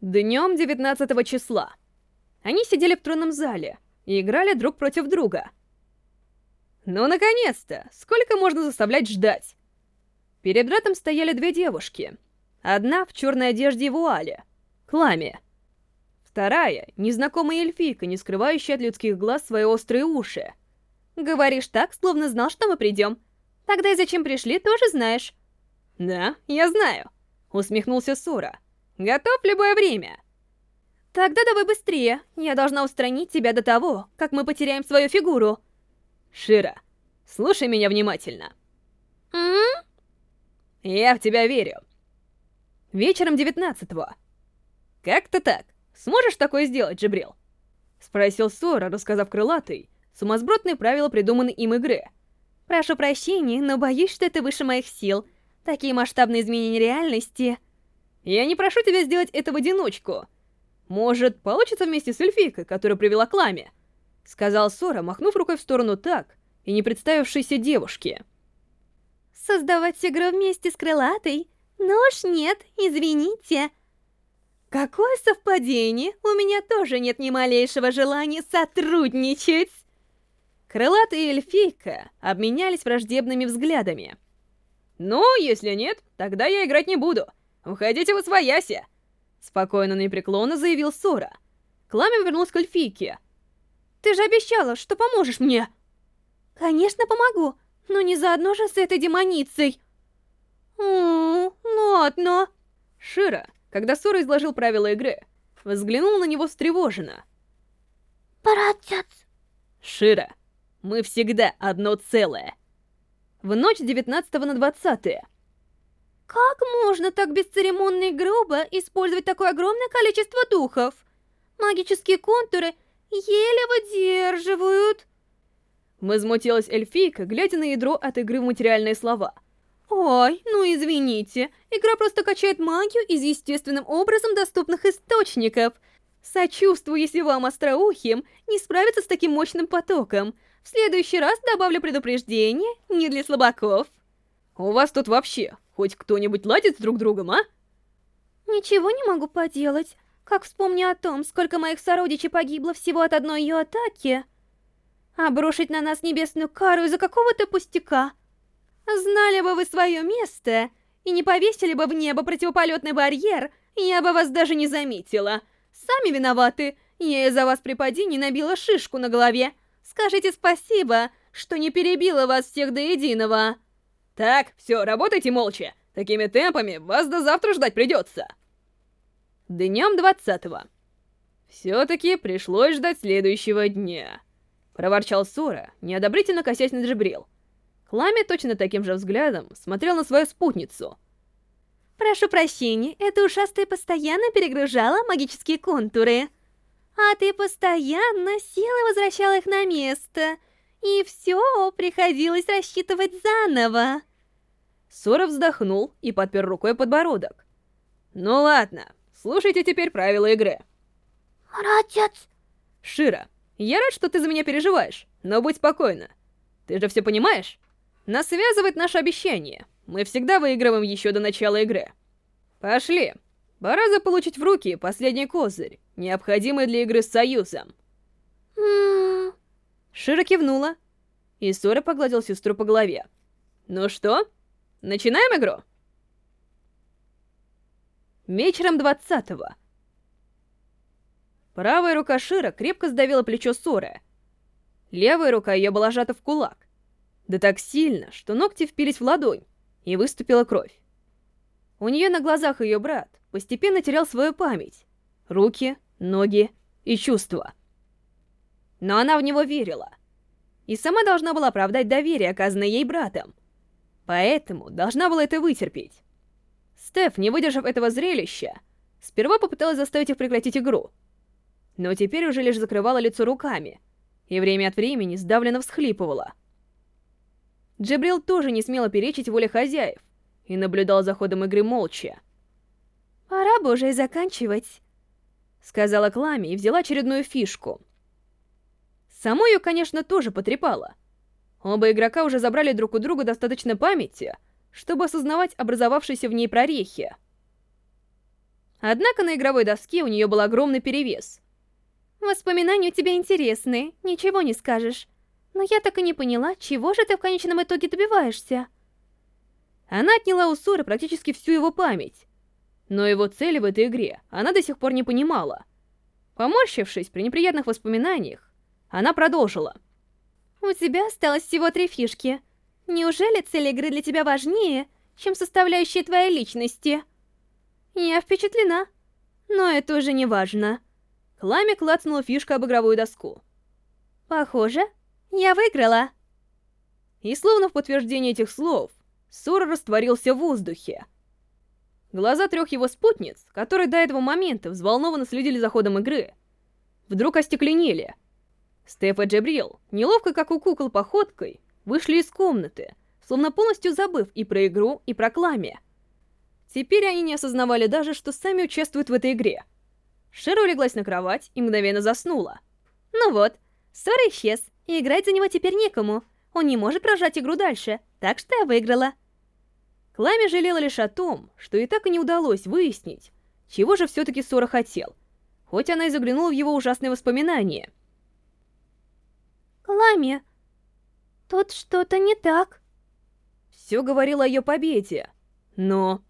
Днем 19 числа. Они сидели в тронном зале и играли друг против друга. Ну, наконец-то! Сколько можно заставлять ждать? Перед братом стояли две девушки. Одна в черной одежде и вуале. Кламе. Вторая — незнакомая эльфийка, не скрывающая от людских глаз свои острые уши. Говоришь так, словно знал, что мы придем. Тогда и зачем пришли, тоже знаешь. Да, я знаю. Усмехнулся Сора. Готов любое время. Тогда давай быстрее. Я должна устранить тебя до того, как мы потеряем свою фигуру. Шира, слушай меня внимательно. М? Я в тебя верю. Вечером 19-го. Как-то так. Сможешь такое сделать, Джибрил? Спросил Сора, рассказав крылатый, сумасбродные правила придуманной им игры. Прошу прощения, но боюсь, что это выше моих сил. Такие масштабные изменения реальности... Я не прошу тебя сделать это в одиночку. Может, получится вместе с эльфийкой, которую привела к ламе? Сказал Сора, махнув рукой в сторону так и не представившейся девушки. Создавать игру вместе с крылатой? Ну уж нет, извините. Какое совпадение, у меня тоже нет ни малейшего желания сотрудничать. Крылатый и эльфийка обменялись враждебными взглядами. «Ну, если нет, тогда я играть не буду. «Уходите в освояси!» Спокойно, но непреклонно заявил Сора. Кламя вернулась к эльфийке. «Ты же обещала, что поможешь мне!» «Конечно, помогу, но не заодно же с этой демоницей!» «Ммм, ладно!» Шира, когда Сора изложил правила игры, взглянул на него встревоженно. «Братец!» «Шира, мы всегда одно целое!» В ночь 19 на 20 как можно так бесцеремонно и грубо использовать такое огромное количество духов? Магические контуры еле выдерживают. Возмутилась эльфийка, глядя на ядро от игры в материальные слова. Ой, ну извините, игра просто качает магию из естественным образом доступных источников. Сочувствую, если вам, остроухим, не справиться с таким мощным потоком. В следующий раз добавлю предупреждение, не для слабаков. У вас тут вообще Хоть кто-нибудь ладит с друг другом, а? Ничего не могу поделать. Как вспомню о том, сколько моих сородичей погибло всего от одной ее атаки. Обрушить на нас небесную кару из-за какого-то пустяка. Знали бы вы свое место и не повесили бы в небо противополетный барьер, я бы вас даже не заметила. Сами виноваты. Я из-за вас при падении набила шишку на голове. Скажите спасибо, что не перебила вас всех до единого. Так, все, работайте молча. Такими темпами вас до завтра ждать придется. Днем 20-го. Все-таки пришлось ждать следующего дня. Проворчал Сора, неодобрительно косясь на Джибрил. Клами точно таким же взглядом смотрел на свою спутницу. «Прошу прощения, эта ушастая постоянно перегружала магические контуры. А ты постоянно силой возвращала их на место, и все приходилось рассчитывать заново». Сора вздохнул и подпер рукой подбородок. «Ну ладно, слушайте теперь правила игры». «Братец!» «Шира, я рад, что ты за меня переживаешь, но будь спокойна. Ты же все понимаешь? Нас связывает наше обещание. Мы всегда выигрываем еще до начала игры. Пошли. Пора заполучить в руки последний козырь, необходимый для игры с Союзом». «Ммм...» Шира кивнула, и Сора погладил сестру по голове. «Ну что?» Начинаем игру? Вечером 20-го. Правая рука Шира крепко сдавила плечо Соры. Левая рука ее была сжата в кулак. Да так сильно, что ногти впились в ладонь, и выступила кровь. У нее на глазах ее брат постепенно терял свою память. Руки, ноги и чувства. Но она в него верила. И сама должна была оправдать доверие, оказанное ей братом. Поэтому должна была это вытерпеть. Стеф, не выдержав этого зрелища, сперва попыталась заставить их прекратить игру. Но теперь уже лишь закрывала лицо руками, и время от времени сдавленно всхлипывала. Джебрил тоже не смела перечить воле хозяев, и наблюдал за ходом игры молча. «Пора бы уже и заканчивать», — сказала Клами и взяла очередную фишку. Саму ее, конечно, тоже потрепала. Оба игрока уже забрали друг у друга достаточно памяти, чтобы осознавать образовавшиеся в ней прорехи. Однако на игровой доске у нее был огромный перевес. Воспоминания у тебя интересные, ничего не скажешь. Но я так и не поняла, чего же ты в конечном итоге добиваешься. Она отняла у Соры практически всю его память. Но его цели в этой игре она до сих пор не понимала. Поморщившись при неприятных воспоминаниях, она продолжила. «У тебя осталось всего три фишки. Неужели цель игры для тебя важнее, чем составляющие твоей личности?» «Я впечатлена, но это уже не важно». Клами клацнула фишка об игровую доску. «Похоже, я выиграла!» И словно в подтверждение этих слов, Сора растворился в воздухе. Глаза трех его спутниц, которые до этого момента взволнованно следили за ходом игры, вдруг остекленели. Стеф и Джабрил, неловко как у кукол походкой, вышли из комнаты, словно полностью забыв и про игру, и про Кламе. Теперь они не осознавали даже, что сами участвуют в этой игре. Шира улеглась на кровать и мгновенно заснула. Ну вот, Сора исчез, и играть за него теперь некому. Он не может прожать игру дальше, так что я выиграла. Кламе жалела лишь о том, что и так и не удалось выяснить, чего же все-таки Сора хотел, хоть она и заглянула в его ужасные воспоминания. Кламе, тут что-то не так. Все говорило о ее победе, но...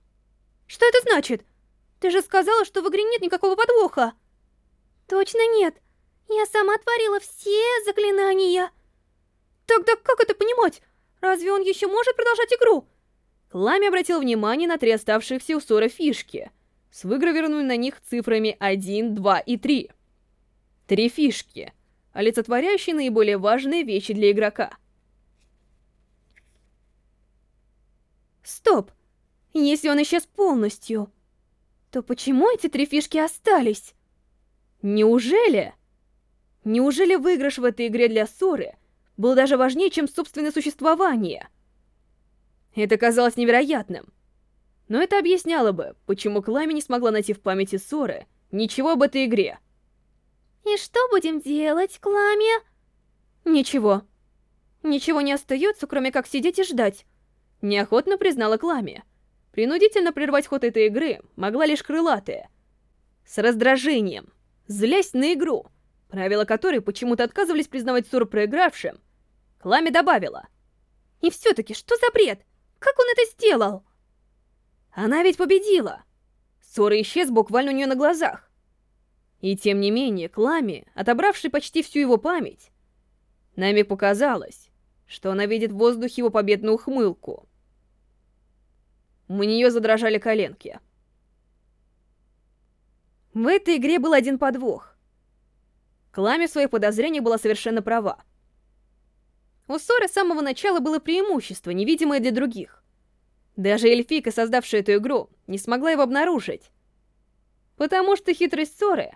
Что это значит? Ты же сказала, что в игре нет никакого подвоха. Точно нет. Я сама творила все заклинания. Тогда как это понимать? Разве он еще может продолжать игру? Лами обратил внимание на три оставшихся у Сора фишки, с выгравированными на них цифрами 1, 2 и 3. Три фишки, олицетворяющие наиболее важные вещи для игрока. Стоп! Если он исчез полностью, то почему эти три фишки остались? Неужели? Неужели выигрыш в этой игре для Соры был даже важнее, чем собственное существование? Это казалось невероятным. Но это объясняло бы, почему Клами не смогла найти в памяти Соры ничего об этой игре. «И что будем делать, Клами?» «Ничего. Ничего не остается, кроме как сидеть и ждать», — неохотно признала Клами. Принудительно прервать ход этой игры могла лишь крылатая. С раздражением, злясь на игру, правила которой почему-то отказывались признавать ссору проигравшим, Клами добавила. «И все-таки, что за бред? Как он это сделал?» Она ведь победила. Ссора исчез буквально у нее на глазах. И тем не менее, Клами, отобравший почти всю его память, на миг показалось, что она видит в воздухе его победную ухмылку. У нее задрожали коленки. В этой игре был один подвох. Клами в своих подозрениях была совершенно права. У Соры с самого начала было преимущество, невидимое для других. Даже эльфийка, создавшая эту игру, не смогла его обнаружить. Потому что хитрость Соры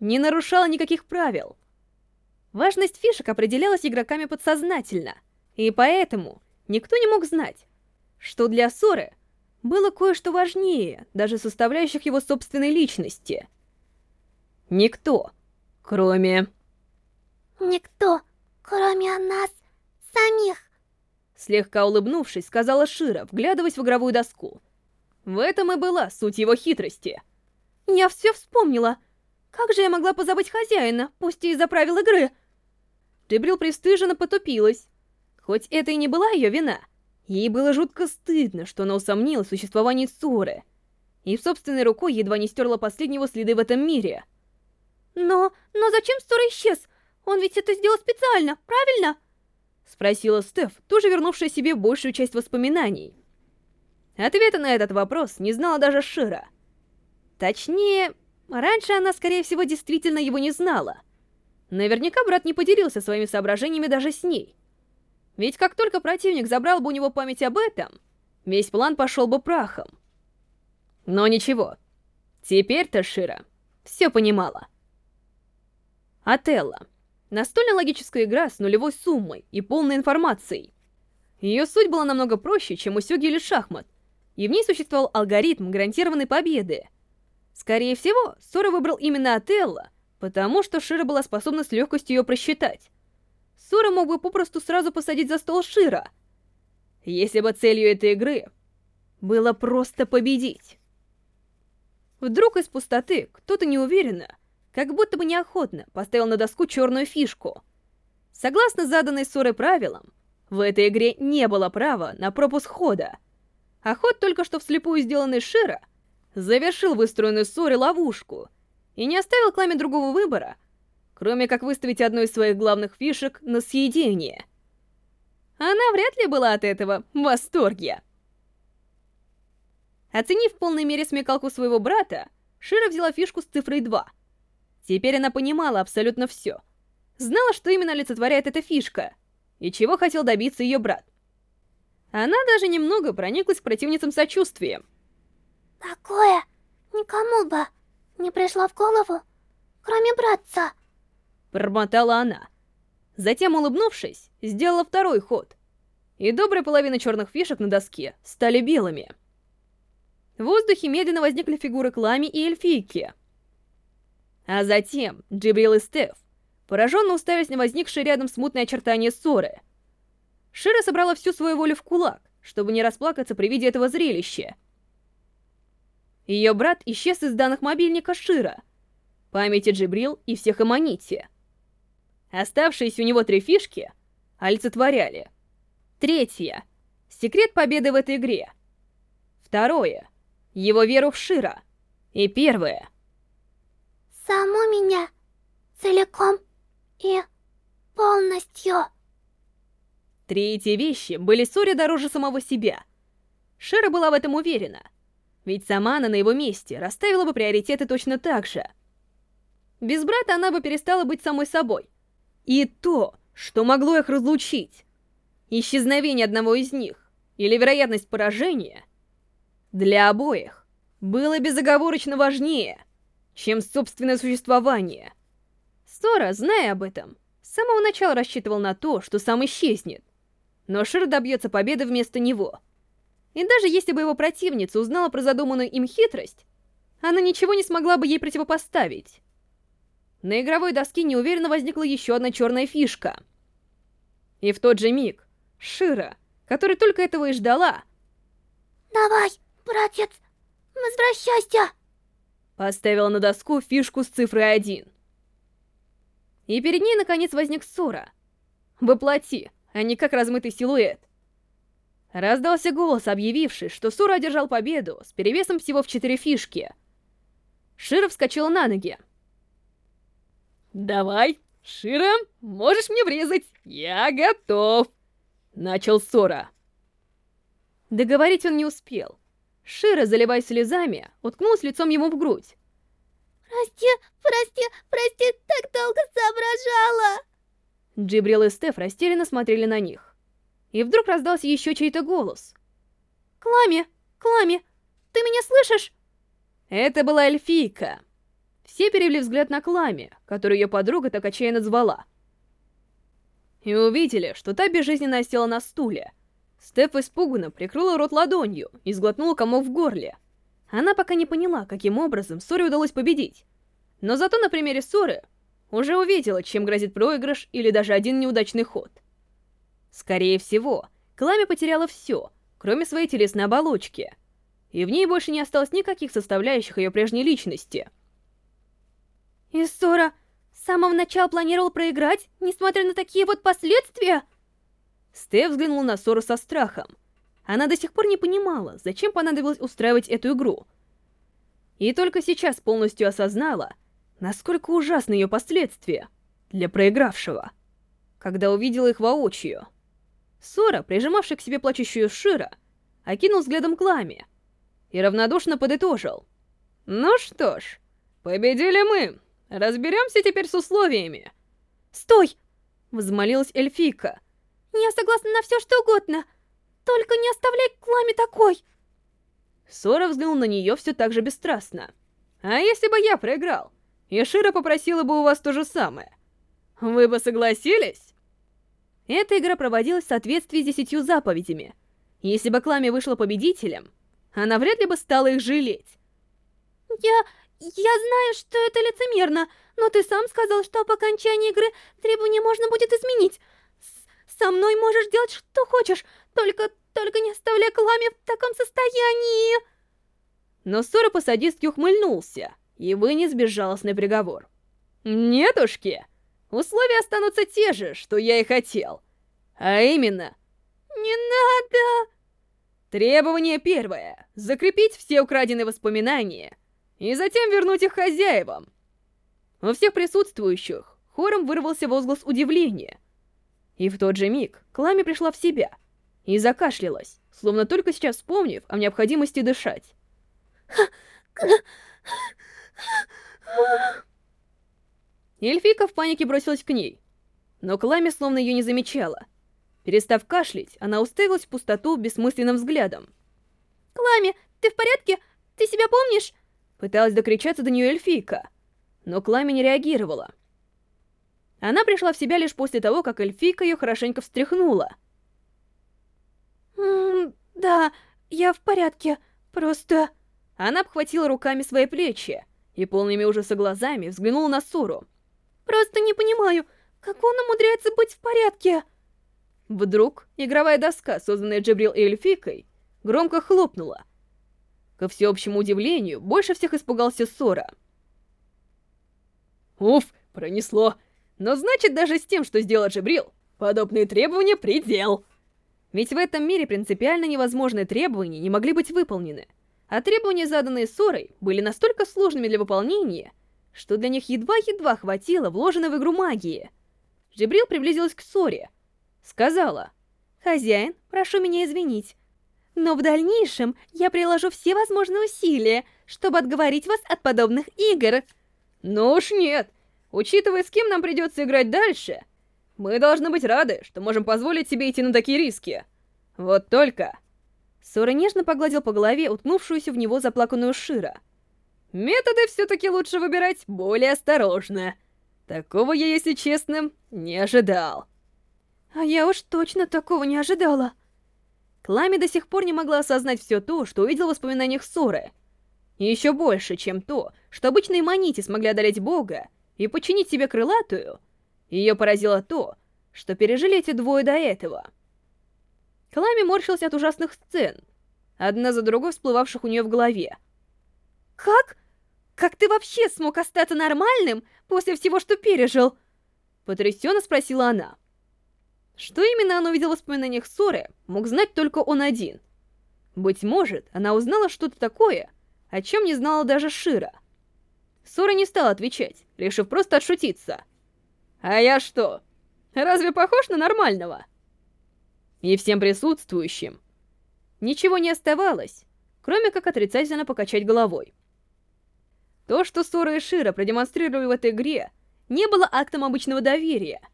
не нарушала никаких правил. Важность фишек определялась игроками подсознательно, и поэтому никто не мог знать, что для Соры было кое-что важнее, даже составляющих его собственной личности. Никто, кроме... Никто, кроме нас самих. Слегка улыбнувшись, сказала Шира, вглядываясь в игровую доску. В этом и была суть его хитрости. Я все вспомнила. Как же я могла позабыть хозяина, пусть и из-за правил игры? Джибрил пристыженно потупилась. Хоть это и не была ее вина, Ей было жутко стыдно, что она усомнилась в существовании Цуры, и собственной рукой едва не стерла последнего следы в этом мире. «Но... но зачем Цура исчез? Он ведь это сделал специально, правильно?» Спросила Стеф, тоже вернувшая себе большую часть воспоминаний. Ответа на этот вопрос не знала даже Шира. Точнее, раньше она, скорее всего, действительно его не знала. Наверняка брат не поделился своими соображениями даже с ней. Ведь как только противник забрал бы у него память об этом, весь план пошел бы прахом. Но ничего. Теперь-то Шира все понимала. Отелло. Настольная логическая игра с нулевой суммой и полной информацией. Ее суть была намного проще, чем у Сёги или шахмат, и в ней существовал алгоритм гарантированной победы. Скорее всего, Сора выбрал именно Отелло, потому что Шира была способна с легкостью ее просчитать. Сура мог бы попросту сразу посадить за стол Шира. Если бы целью этой игры было просто победить. Вдруг из пустоты кто-то неуверенно, как будто бы неохотно, поставил на доску черную фишку. Согласно заданной ссорой правилам, в этой игре не было права на пропуск хода, а ход только что вслепую сделанный Шира завершил выстроенную ссоре ловушку и не оставил Кламе другого выбора, кроме как выставить одну из своих главных фишек на съедение. Она вряд ли была от этого в восторге. Оценив в полной мере смекалку своего брата, Шира взяла фишку с цифрой 2. Теперь она понимала абсолютно все. Знала, что именно олицетворяет эта фишка, и чего хотел добиться ее брат. Она даже немного прониклась к противницам сочувствием. Такое никому бы не пришло в голову, кроме братца. Промотала она. Затем, улыбнувшись, сделала второй ход. И добрая половина черных фишек на доске стали белыми. В воздухе медленно возникли фигуры Клами и Эльфийки. А затем Джибрил и Стеф пораженно уставились на возникшие рядом смутные очертания ссоры. Шира собрала всю свою волю в кулак, чтобы не расплакаться при виде этого зрелища. Ее брат исчез из данных мобильника Шира, памяти Джибрил и всех Аманити. Оставшиеся у него три фишки олицетворяли. Третье — секрет победы в этой игре. Второе — его веру в Шира. И первое — саму меня целиком и полностью. Три эти вещи были Сори дороже самого себя. Шира была в этом уверена, ведь сама она на его месте расставила бы приоритеты точно так же. Без брата она бы перестала быть самой собой. И то, что могло их разлучить, исчезновение одного из них или вероятность поражения, для обоих было безоговорочно важнее, чем собственное существование — Сора, зная об этом, с самого начала рассчитывал на то, что сам исчезнет. Но Шир добьется победы вместо него. И даже если бы его противница узнала про задуманную им хитрость, она ничего не смогла бы ей противопоставить. На игровой доске неуверенно возникла еще одна черная фишка. И в тот же миг Шира, который только этого и ждала... «Давай, братец, возвращайся!» Поставила на доску фишку с цифрой 1 и перед ней наконец возник Сора. Воплоти, а не как размытый силуэт. Раздался голос, объявивший, что Сора одержал победу с перевесом всего в четыре фишки. Шира вскочила на ноги. «Давай, Шира, можешь мне врезать, я готов!» Начал Сора. Договорить он не успел. Шира, заливаясь слезами, уткнулась лицом ему в грудь. Прости, прости, прости, так долго соображала. Джибрил и Стеф растерянно смотрели на них. И вдруг раздался еще чей-то голос. «Клами! Клами! Ты меня слышишь?» Это была эльфийка. Все перевели взгляд на Клами, которую ее подруга так отчаянно звала. И увидели, что та безжизненно села на стуле. Стеф испуганно прикрыла рот ладонью и сглотнула комок в горле. Она пока не поняла, каким образом Соре удалось победить. Но зато на примере Соры уже увидела, чем грозит проигрыш или даже один неудачный ход. Скорее всего, Клами потеряла все, кроме своей телесной оболочки, и в ней больше не осталось никаких составляющих ее прежней личности. И Сора с самого начала планировал проиграть, несмотря на такие вот последствия? Стеф взглянул на Сору со страхом. Она до сих пор не понимала, зачем понадобилось устраивать эту игру. И только сейчас полностью осознала, насколько ужасны ее последствия для проигравшего, когда увидела их воочию. Сора, прижимавший к себе плачущую Шира, окинул взглядом Клами и равнодушно подытожил. «Ну что ж, победили мы. Разберемся теперь с условиями». «Стой!» — возмолилась эльфийка. «Я согласна на все, что угодно. Только не оставляй Клами такой!» Сора взглянул на нее все так же бесстрастно. «А если бы я проиграл? И Шира попросила бы у вас то же самое. Вы бы согласились?» Эта игра проводилась в соответствии с десятью заповедями. Если бы Клами вышла победителем, она вряд ли бы стала их жалеть. «Я... я знаю, что это лицемерно, но ты сам сказал, что по окончании игры требования можно будет изменить. С со мной можешь делать что хочешь, только, только не оставляй Клами в таком состоянии!» Но Сора по-садистски ухмыльнулся и вынес безжалостный приговор. «Нетушки, условия останутся те же, что я и хотел. А именно...» «Не надо!» Требование первое — закрепить все украденные воспоминания и затем вернуть их хозяевам. У всех присутствующих хором вырвался возглас удивления. И в тот же миг Клами пришла в себя и закашлялась, словно только сейчас вспомнив о необходимости дышать. Эльфика в панике бросилась к ней, но Клами словно ее не замечала. Перестав кашлять, она уставилась в пустоту бессмысленным взглядом. «Клами, ты в порядке? Ты себя помнишь?» Пыталась докричаться до нее эльфийка, но Клами не реагировала. Она пришла в себя лишь после того, как эльфийка ее хорошенько встряхнула. «М -м, «Да, я в порядке, просто...» Она обхватила руками свои плечи и полными ужаса глазами взглянула на Суру. «Просто не понимаю, как он умудряется быть в порядке?» Вдруг игровая доска, созданная Джабрил и Эльфикой, громко хлопнула. Ко всеобщему удивлению, больше всех испугался Сора. Уф, пронесло. Но значит, даже с тем, что сделал Джабрил, подобные требования предел. Ведь в этом мире принципиально невозможные требования не могли быть выполнены. А требования, заданные Сорой, были настолько сложными для выполнения, что для них едва-едва хватило вложенной в игру магии. Джабрил приблизилась к Соре, Сказала. «Хозяин, прошу меня извинить, но в дальнейшем я приложу все возможные усилия, чтобы отговорить вас от подобных игр». «Ну уж нет. Учитывая, с кем нам придется играть дальше, мы должны быть рады, что можем позволить себе идти на такие риски. Вот только...» Сора нежно погладил по голове уткнувшуюся в него заплаканную Шира. «Методы все-таки лучше выбирать более осторожно. Такого я, если честным, не ожидал». А я уж точно такого не ожидала. Клами до сих пор не могла осознать все то, что увидела в воспоминаниях Соры. И еще больше, чем то, что обычные манити смогли одолеть бога и подчинить себе крылатую, ее поразило то, что пережили эти двое до этого. Клами морщилась от ужасных сцен, одна за другой всплывавших у нее в голове. «Как? Как ты вообще смог остаться нормальным после всего, что пережил?» Потрясенно спросила она. Что именно она увидела в воспоминаниях Соры, мог знать только он один. Быть может, она узнала что-то такое, о чем не знала даже Шира. Сора не стала отвечать, решив просто отшутиться. «А я что, разве похож на нормального?» И всем присутствующим ничего не оставалось, кроме как отрицательно покачать головой. То, что Сора и Шира продемонстрировали в этой игре, не было актом обычного доверия —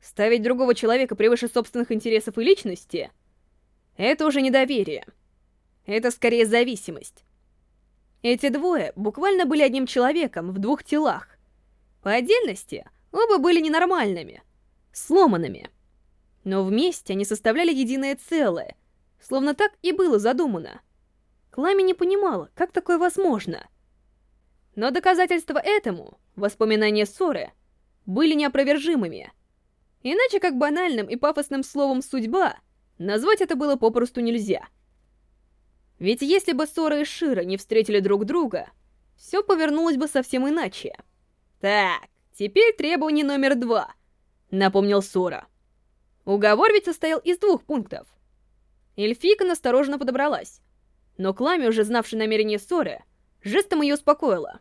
Ставить другого человека превыше собственных интересов и личности — это уже недоверие. Это скорее зависимость. Эти двое буквально были одним человеком в двух телах. По отдельности оба были ненормальными, сломанными. Но вместе они составляли единое целое, словно так и было задумано. Клами не понимала, как такое возможно. Но доказательства этому, воспоминания ссоры, были неопровержимыми — Иначе как банальным и пафосным словом «судьба» назвать это было попросту нельзя. Ведь если бы Сора и Шира не встретили друг друга, все повернулось бы совсем иначе. «Так, теперь требование номер два», — напомнил Сора. Уговор ведь состоял из двух пунктов. Эльфийка настороженно подобралась, но Клами, уже знавший намерение Соры, жестом ее успокоила.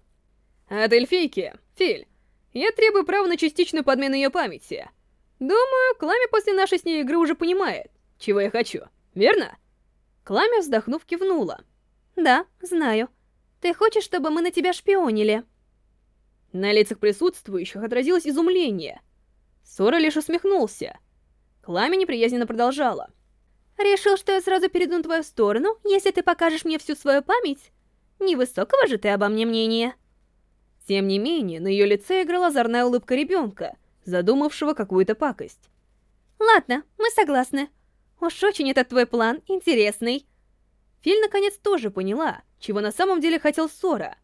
«От Эльфийки, Филь, я требую права на частичную подмену ее памяти». Думаю, Клами после нашей с ней игры уже понимает, чего я хочу, верно? Клами, вздохнув, кивнула. Да, знаю. Ты хочешь, чтобы мы на тебя шпионили? На лицах присутствующих отразилось изумление. Сора лишь усмехнулся. Клами неприязненно продолжала. Решил, что я сразу перейду на твою сторону, если ты покажешь мне всю свою память? Невысокого же ты обо мне мнения. Тем не менее, на ее лице играла озорная улыбка ребенка — задумавшего какую-то пакость. «Ладно, мы согласны. Уж очень этот твой план интересный». Филь наконец тоже поняла, чего на самом деле хотел Сора.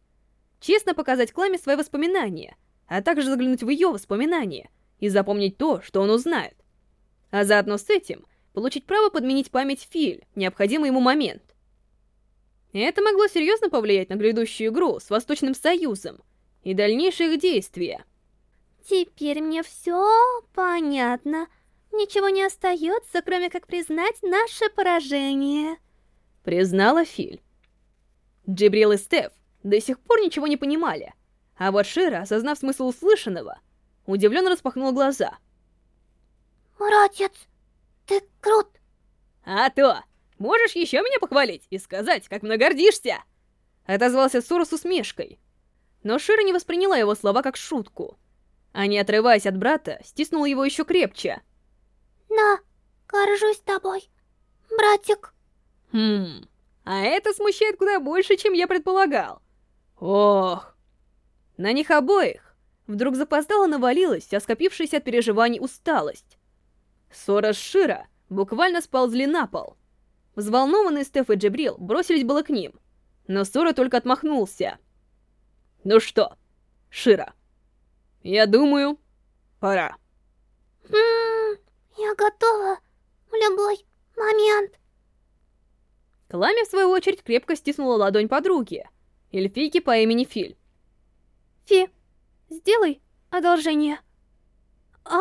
Честно показать Кламе свои воспоминания, а также заглянуть в ее воспоминания и запомнить то, что он узнает. А заодно с этим получить право подменить память Филь необходимый ему момент. Это могло серьезно повлиять на грядущую игру с Восточным Союзом и дальнейшие их действия. Теперь мне все понятно. Ничего не остается, кроме как признать наше поражение. Признала Филь. Джибрил и Стеф до сих пор ничего не понимали, а вот Шира, осознав смысл услышанного, удивленно распахнула глаза. «Братец, ты крут!» «А то! Можешь еще меня похвалить и сказать, как много гордишься!» Отозвался Сура с усмешкой. Но Шира не восприняла его слова как шутку. А не отрываясь от брата, стиснула его еще крепче. «Да, горжусь тобой, братик». «Хм, а это смущает куда больше, чем я предполагал. Ох!» На них обоих вдруг запоздало навалилась вся скопившаяся от переживаний усталость. Сора с Шира буквально сползли на пол. Взволнованные Стеф и Джибрил бросились было к ним, но Сора только отмахнулся. «Ну что, Шира, я думаю, пора». Ммм, я готова в любой момент. Кламя, в свою очередь, крепко стиснула ладонь подруги, эльфийки по имени Филь. Фи, сделай одолжение. А,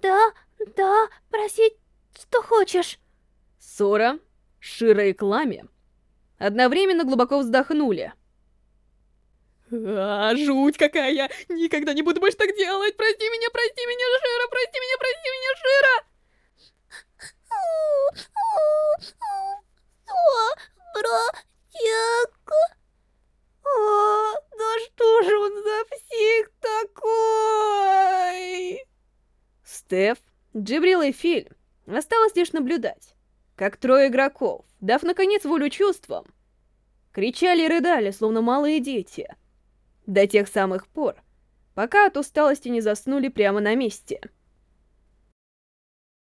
да, да, просить, что хочешь. Сора, Шира и Кламя одновременно глубоко вздохнули. А, жуть какая! Никогда не буду больше так делать! Прости меня, прости меня, Шира! Прости меня, прости меня, Шира! Братик! О, да что же он за псих такой? Стеф, Джибрил и Филь осталось лишь наблюдать, как трое игроков, дав наконец волю чувствам, кричали и рыдали, словно малые дети — до тех самых пор, пока от усталости не заснули прямо на месте —